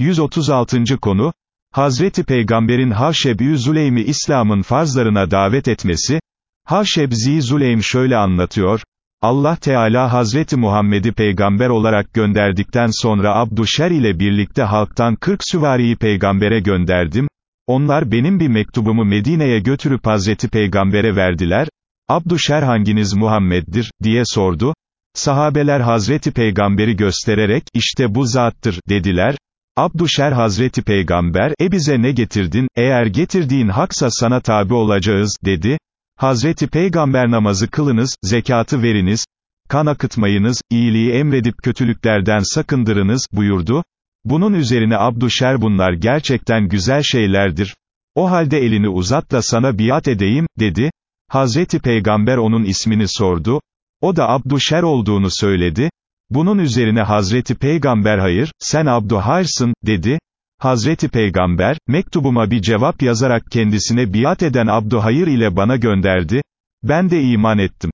136. konu, Hazreti Peygamberin Havşeb-ü Zuleym'i İslam'ın farzlarına davet etmesi, Havşeb-zi Zuleym şöyle anlatıyor, Allah Teala Hazreti Muhammed'i peygamber olarak gönderdikten sonra Abdüşer ile birlikte halktan 40 süvariyi peygambere gönderdim, onlar benim bir mektubumu Medine'ye götürüp Hazreti Peygamber'e verdiler, Abdüşer hanginiz Muhammed'dir, diye sordu, sahabeler Hazreti Peygamber'i göstererek, işte bu zattır, dediler, Abdüşer Hazreti Peygamber, e bize ne getirdin, eğer getirdiğin haksa sana tabi olacağız, dedi, Hazreti Peygamber namazı kılınız, zekatı veriniz, kan akıtmayınız, iyiliği emredip kötülüklerden sakındırınız, buyurdu. Bunun üzerine Abdüşer bunlar gerçekten güzel şeylerdir. O halde elini uzat da sana biat edeyim, dedi. Hazreti Peygamber onun ismini sordu. O da Abdüşer olduğunu söyledi. Bunun üzerine Hazreti Peygamber hayır, sen Abduharsın, dedi. Hazreti Peygamber, mektubuma bir cevap yazarak kendisine biat eden Abduhayır ile bana gönderdi. Ben de iman ettim.